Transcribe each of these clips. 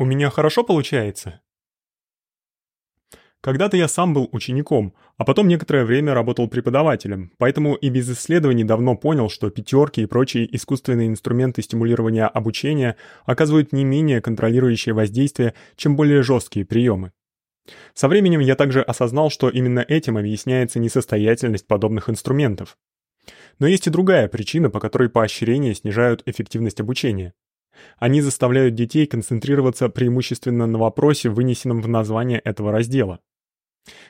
У меня хорошо получается? Когда-то я сам был учеником, а потом некоторое время работал преподавателем, поэтому и без исследований давно понял, что пятерки и прочие искусственные инструменты стимулирования обучения оказывают не менее контролирующее воздействие, чем более жесткие приемы. Со временем я также осознал, что именно этим объясняется несостоятельность подобных инструментов. Но есть и другая причина, по которой поощрения снижают эффективность обучения. Они заставляют детей концентрироваться преимущественно на вопросе, вынесенном в название этого раздела.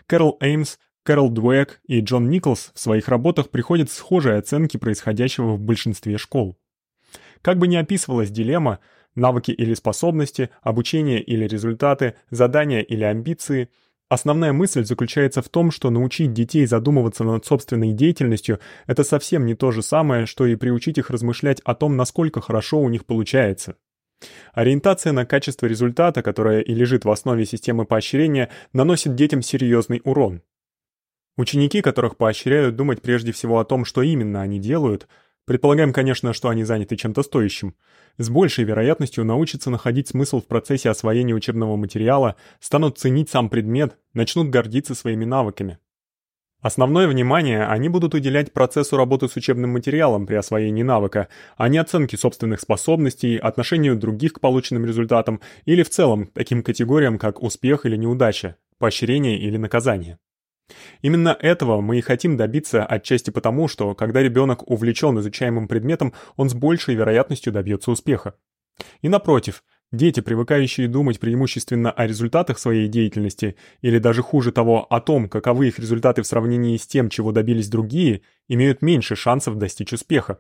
Кэрол Эймс, Кэрол Дуэк и Джон Николс в своих работах приходят схожие оценки происходящего в большинстве школ. Как бы ни описывалась дилемма, навыки или способности, обучение или результаты, задания или амбиции, основная мысль заключается в том, что научить детей задумываться над собственной деятельностью это совсем не то же самое, что и приучить их размышлять о том, насколько хорошо у них получается. Ориентация на качество результата, которая и лежит в основе системы поощрения, наносит детям серьезный урон. Ученики, которых поощряют думать прежде всего о том, что именно они делают, предполагаем, конечно, что они заняты чем-то стоящим, с большей вероятностью научатся находить смысл в процессе освоения учебного материала, станут ценить сам предмет, начнут гордиться своими навыками. Основное внимание они будут уделять процессу работы с учебным материалом при освоении навыка, а не оценке собственных способностей, отношению других к полученным результатам или в целом таким категориям, как успех или неудача, поощрение или наказание. Именно этого мы и хотим добиться отчасти потому, что когда ребенок увлечен изучаемым предметом, он с большей вероятностью добьется успеха. И напротив, Дети, привыкающие думать преимущественно о результатах своей деятельности или даже хуже того, о том, каковы их результаты в сравнении с тем, чего добились другие, имеют меньше шансов достичь успеха.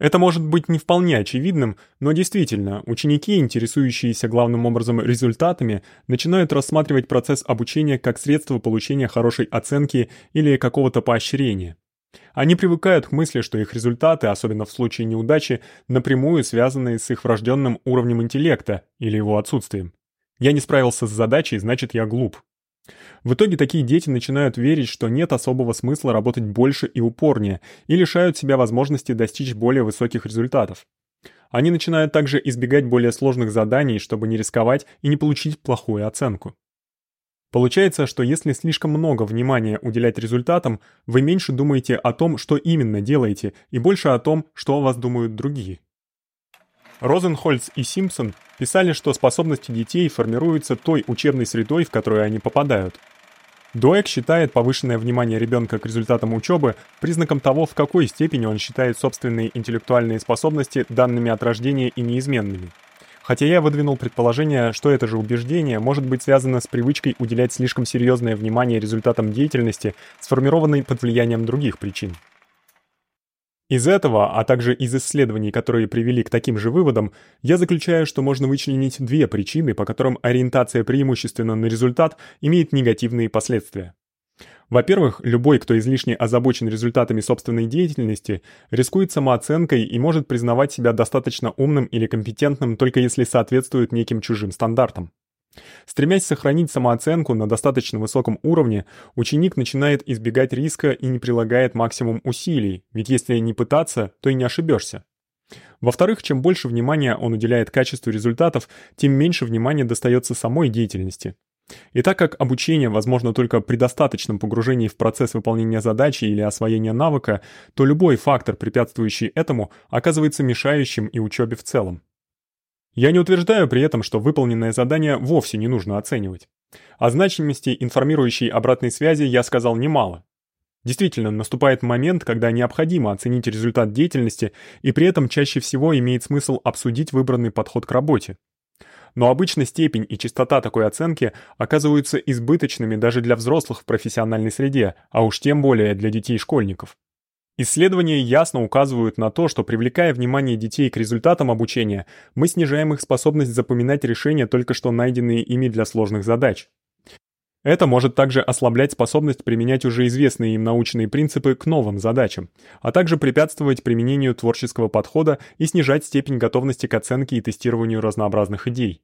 Это может быть не вполне очевидным, но действительно, ученики, интересующиеся главным образом результатами, начинают рассматривать процесс обучения как средство получения хорошей оценки или какого-то поощрения. Они привыкают к мысли, что их результаты, особенно в случае неудачи, напрямую связаны с их врожденным уровнем интеллекта или его отсутствием. Я не справился с задачей, значит, я глуп. В итоге такие дети начинают верить, что нет особого смысла работать больше и упорнее, и лишают себя возможности достичь более высоких результатов. Они начинают также избегать более сложных заданий, чтобы не рисковать и не получить плохую оценку. Получается, что если слишком много внимания уделять результатам, вы меньше думаете о том, что именно делаете, и больше о том, что о вас думают другие. Розенхольц и Симпсон писали, что способности детей формируются той учебной средой, в которую они попадают. Дуэк считает повышенное внимание ребенка к результатам учебы признаком того, в какой степени он считает собственные интеллектуальные способности данными от рождения и неизменными. Хотя я выдвинул предположение, что это же убеждение может быть связано с привычкой уделять слишком серьезное внимание результатам деятельности, сформированной под влиянием других причин. Из этого, а также из исследований, которые привели к таким же выводам, я заключаю, что можно вычленить две причины, по которым ориентация преимущественно на результат имеет негативные последствия. Во-первых, любой, кто излишне озабочен результатами собственной деятельности, рискует самооценкой и может признавать себя достаточно умным или компетентным только если соответствует неким чужим стандартам. Стремясь сохранить самооценку на достаточно высоком уровне, ученик начинает избегать риска и не прилагает максимум усилий, ведь если не пытаться, то и не ошибешься. Во-вторых, чем больше внимания он уделяет качеству результатов, тем меньше внимания достается самой деятельности. И так как обучение возможно только при достаточном погружении в процесс выполнения задачи или освоения навыка, то любой фактор, препятствующий этому, оказывается мешающим и учёбе в целом. Я не утверждаю при этом, что выполненное задание вовсе не нужно оценивать. О значимости информирующей обратной связи я сказал немало. Действительно, наступает момент, когда необходимо оценить результат деятельности, и при этом чаще всего имеет смысл обсудить выбранный подход к работе но обычно степень и частота такой оценки оказываются избыточными даже для взрослых в профессиональной среде, а уж тем более для детей и школьников. Исследования ясно указывают на то, что привлекая внимание детей к результатам обучения, мы снижаем их способность запоминать решения, только что найденные ими для сложных задач. Это может также ослаблять способность применять уже известные им научные принципы к новым задачам, а также препятствовать применению творческого подхода и снижать степень готовности к оценке и тестированию разнообразных идей.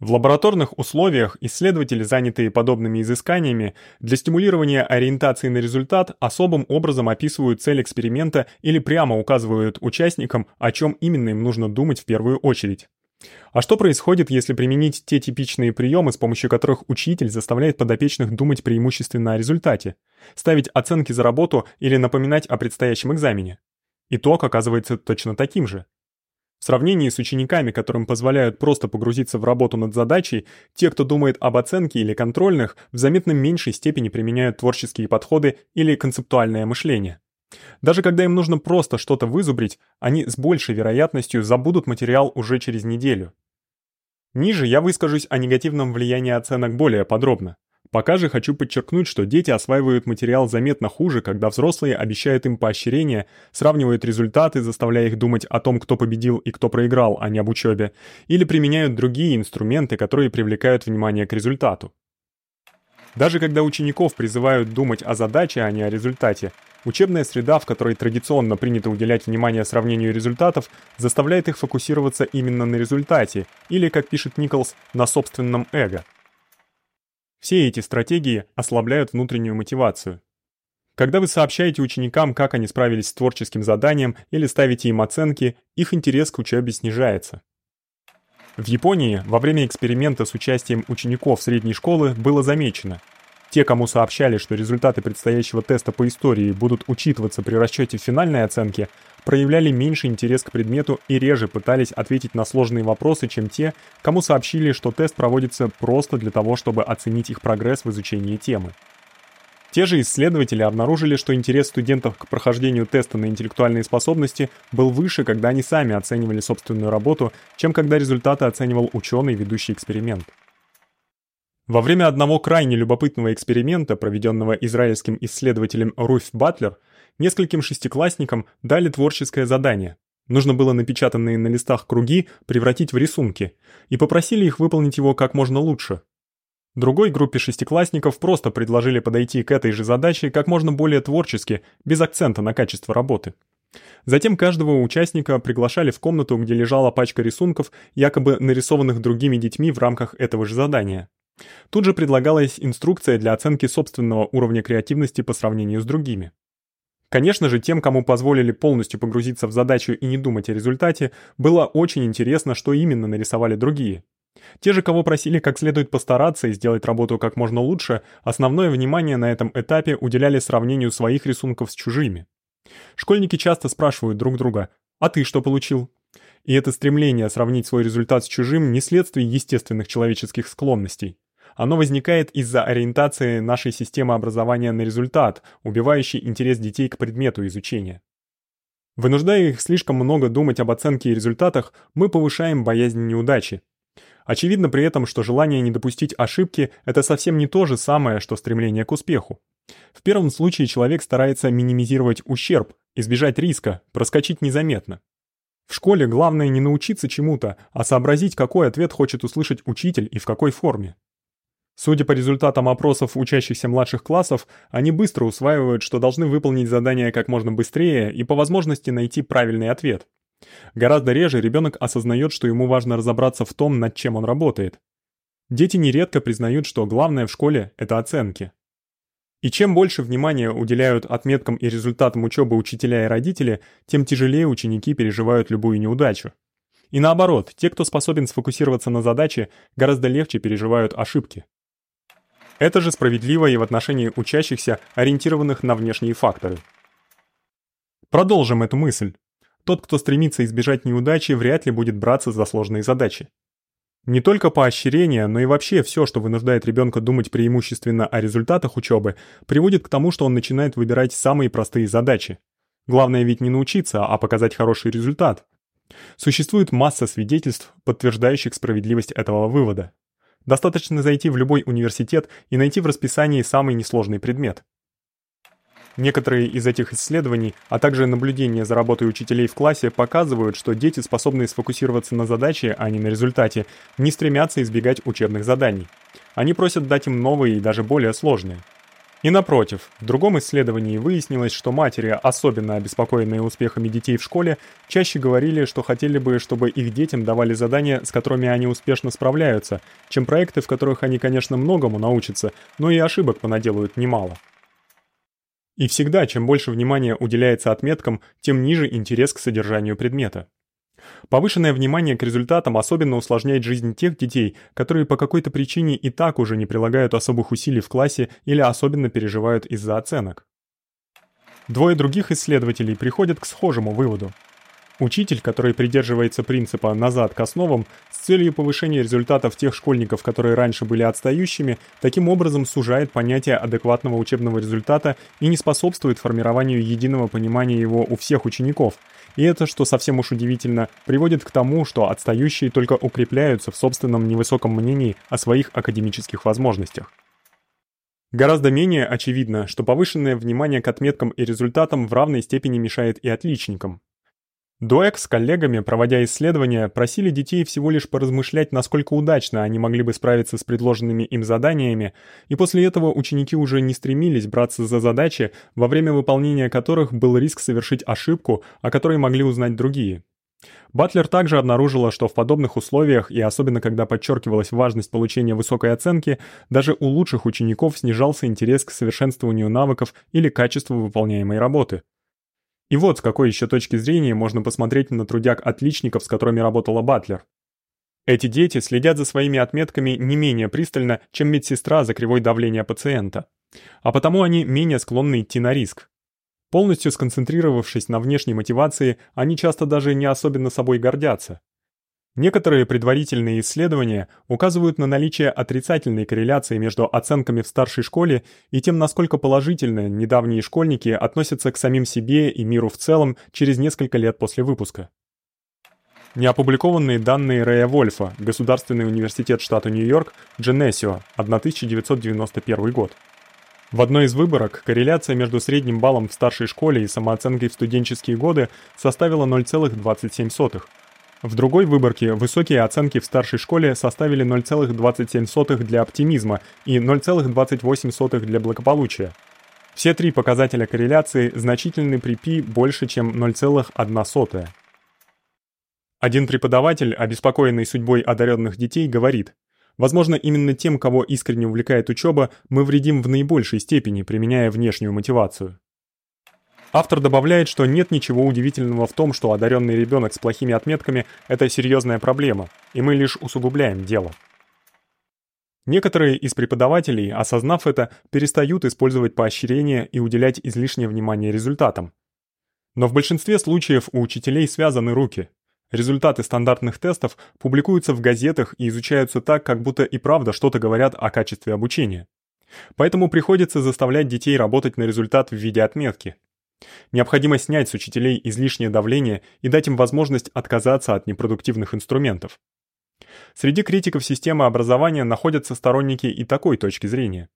В лабораторных условиях исследователи, занятые подобными изысканиями, для стимулирования ориентации на результат особым образом описывают цель эксперимента или прямо указывают участникам, о чем именно им нужно думать в первую очередь. А что происходит, если применить те типичные приемы, с помощью которых учитель заставляет подопечных думать преимущественно о результате, ставить оценки за работу или напоминать о предстоящем экзамене? Итог оказывается точно таким же. В сравнении с учениками, которым позволяют просто погрузиться в работу над задачей, те, кто думает об оценке или контрольных, в заметно меньшей степени применяют творческие подходы или концептуальное мышление. Даже когда им нужно просто что-то вызубрить, они с большей вероятностью забудут материал уже через неделю. Ниже я выскажусь о негативном влиянии оценок более подробно. Пока же хочу подчеркнуть, что дети осваивают материал заметно хуже, когда взрослые обещают им поощрение, сравнивают результаты, заставляя их думать о том, кто победил и кто проиграл, а не об учебе, или применяют другие инструменты, которые привлекают внимание к результату. Даже когда учеников призывают думать о задаче, а не о результате, учебная среда, в которой традиционно принято уделять внимание сравнению результатов, заставляет их фокусироваться именно на результате или, как пишет Николс, на собственном эго. Все эти стратегии ослабляют внутреннюю мотивацию. Когда вы сообщаете ученикам, как они справились с творческим заданием или ставите им оценки, их интерес к учебе снижается. В Японии во время эксперимента с участием учеников средней школы было замечено, те, кому сообщали, что результаты предстоящего теста по истории будут учитываться при расчёте финальной оценки, проявляли меньший интерес к предмету и реже пытались ответить на сложные вопросы, чем те, кому сообщили, что тест проводится просто для того, чтобы оценить их прогресс в изучении темы. Те же исследователи обнаружили, что интерес студентов к прохождению теста на интеллектуальные способности был выше, когда они сами оценивали собственную работу, чем когда результаты оценивал учёный, ведущий эксперимент. Во время одного крайне любопытного эксперимента, проведённого израильским исследователем Руф Батлер, нескольким шестиклассникам дали творческое задание. Нужно было напечатанные на листах круги превратить в рисунки, и попросили их выполнить его как можно лучше. Другой группе шестиклассников просто предложили подойти к этой же задаче как можно более творчески, без акцента на качество работы. Затем каждого участника приглашали в комнату, где лежала пачка рисунков, якобы нарисованных другими детьми в рамках этого же задания. Тут же предлагалась инструкция для оценки собственного уровня креативности по сравнению с другими. Конечно же, тем, кому позволили полностью погрузиться в задачу и не думать о результате, было очень интересно, что именно нарисовали другие. Те же, кого просили как следует постараться и сделать работу как можно лучше, основное внимание на этом этапе уделяли сравнению своих рисунков с чужими. Школьники часто спрашивают друг друга: "А ты что получил?" И это стремление сравнить свой результат с чужим не следствие естественных человеческих склонностей. Оно возникает из-за ориентации нашей системы образования на результат, убивающей интерес детей к предмету изучения. Вынуждая их слишком много думать об оценке и результатах, мы повышаем боязнь неудачи, Очевидно при этом, что желание не допустить ошибки это совсем не то же самое, что стремление к успеху. В первом случае человек старается минимизировать ущерб, избежать риска, проскочить незаметно. В школе главное не научиться чему-то, а сообразить, какой ответ хочет услышать учитель и в какой форме. Судя по результатам опросов учащихся младших классов, они быстро усваивают, что должны выполнить задание как можно быстрее и по возможности найти правильный ответ. Гораздо реже ребенок осознает, что ему важно разобраться в том, над чем он работает. Дети нередко признают, что главное в школе это оценки. И чем больше внимания уделяют отметкам и результатам учебы учителя и родители, тем тяжелее ученики переживают любую неудачу. И наоборот, те, кто способен сфокусироваться на задаче, гораздо легче переживают ошибки. Это же справедливо и в отношении учащихся, ориентированных на внешние факторы. Продолжим эту мысль. Тот, кто стремится избежать неудачи, вряд ли будет браться за сложные задачи. Не только поощрение, но и вообще всё, что вынуждает ребёнка думать преимущественно о результатах учёбы, приводит к тому, что он начинает выбирать самые простые задачи. Главное ведь не научиться, а показать хороший результат. Существует масса свидетельств, подтверждающих справедливость этого вывода. Достаточно зайти в любой университет и найти в расписании самый несложный предмет. Некоторые из этих исследований, а также наблюдения за работой учителей в классе показывают, что дети, способные сфокусироваться на задаче, а не на результате, не стремятся избегать учебных заданий. Они просят дать им новые и даже более сложные. И напротив, в другом исследовании выяснилось, что матери, особенно обеспокоенные успехами детей в школе, чаще говорили, что хотели бы, чтобы их детям давали задания, с которыми они успешно справляются, чем проекты, в которых они, конечно, многому научатся, но и ошибок понаделают немало. И всегда, чем больше внимания уделяется отметкам, тем ниже интерес к содержанию предмета. Повышенное внимание к результатам особенно усложняет жизнь тех детей, которые по какой-то причине и так уже не прилагают особых усилий в классе или особенно переживают из-за оценок. Двое других исследователей приходят к схожему выводу. Учитель, который придерживается принципа «назад к основам» с целью повышения результатов тех школьников, которые раньше были отстающими, таким образом сужает понятие адекватного учебного результата и не способствует формированию единого понимания его у всех учеников. И это, что совсем уж удивительно, приводит к тому, что отстающие только укрепляются в собственном невысоком мнении о своих академических возможностях. Гораздо менее очевидно, что повышенное внимание к отметкам и результатам в равной степени мешает и отличникам. Дуэк с коллегами, проводя исследования, просили детей всего лишь поразмышлять, насколько удачно они могли бы справиться с предложенными им заданиями, и после этого ученики уже не стремились браться за задачи, во время выполнения которых был риск совершить ошибку, о которой могли узнать другие. Батлер также обнаружила, что в подобных условиях, и особенно когда подчеркивалась важность получения высокой оценки, даже у лучших учеников снижался интерес к совершенствованию навыков или качеству выполняемой работы. И вот с какой еще точки зрения можно посмотреть на трудяг отличников, с которыми работала Батлер. Эти дети следят за своими отметками не менее пристально, чем медсестра за кривой давления пациента. А потому они менее склонны идти на риск. Полностью сконцентрировавшись на внешней мотивации, они часто даже не особенно собой гордятся. Некоторые предварительные исследования указывают на наличие отрицательной корреляции между оценками в старшей школе и тем, насколько положительно недавние школьники относятся к самим себе и миру в целом через несколько лет после выпуска. Неопубликованные данные Рэя Вольфа, Государственный университет штата Нью-Йорк, Geneseo, 1991 год. В одной из выборок корреляция между средним баллом в старшей школе и самооценкой в студенческие годы составила 0,27. В другой выборке высокие оценки в старшей школе составили 0,27 для оптимизма и 0,28 для благополучия. Все три показателя корреляции значительны при π больше, чем 0,1. Один преподаватель, обеспокоенный судьбой одаренных детей, говорит: "Возможно, именно тем, кого искренне увлекает учеба, мы вредим в наибольшей степени, применяя внешнюю мотивацию". Автор добавляет, что нет ничего удивительного в том, что одаренный ребенок с плохими отметками это серьезная проблема, и мы лишь усугубляем дело. Некоторые из преподавателей, осознав это, перестают использовать поощрения и уделять излишнее внимание результатам. Но в большинстве случаев у учителей связаны руки. Результаты стандартных тестов публикуются в газетах и изучаются так, как будто и правда что-то говорят о качестве обучения. Поэтому приходится заставлять детей работать на результат в виде отметки. Необходимо снять с учителей излишнее давление и дать им возможность отказаться от непродуктивных инструментов. Среди критиков системы образования находятся сторонники и такой точки зрения.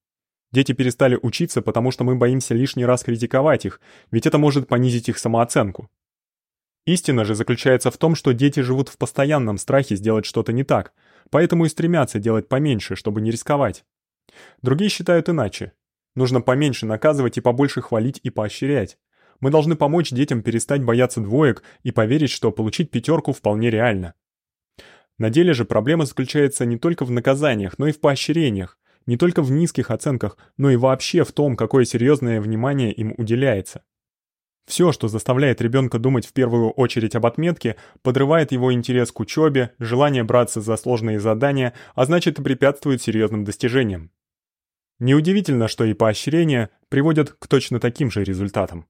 Дети перестали учиться, потому что мы боимся лишний раз критиковать их, ведь это может понизить их самооценку. Истина же заключается в том, что дети живут в постоянном страхе сделать что-то не так, поэтому и стремятся делать поменьше, чтобы не рисковать. Другие считают иначе. Нужно поменьше наказывать и побольше хвалить и поощрять. Мы должны помочь детям перестать бояться двоек и поверить, что получить пятерку вполне реально. На деле же проблема заключается не только в наказаниях, но и в поощрениях, не только в низких оценках, но и вообще в том, какое серьезное внимание им уделяется. Все, что заставляет ребенка думать в первую очередь об отметке, подрывает его интерес к учебе, желание браться за сложные задания, а значит и препятствует серьезным достижениям. Неудивительно, что и поощрения приводят к точно таким же результатам.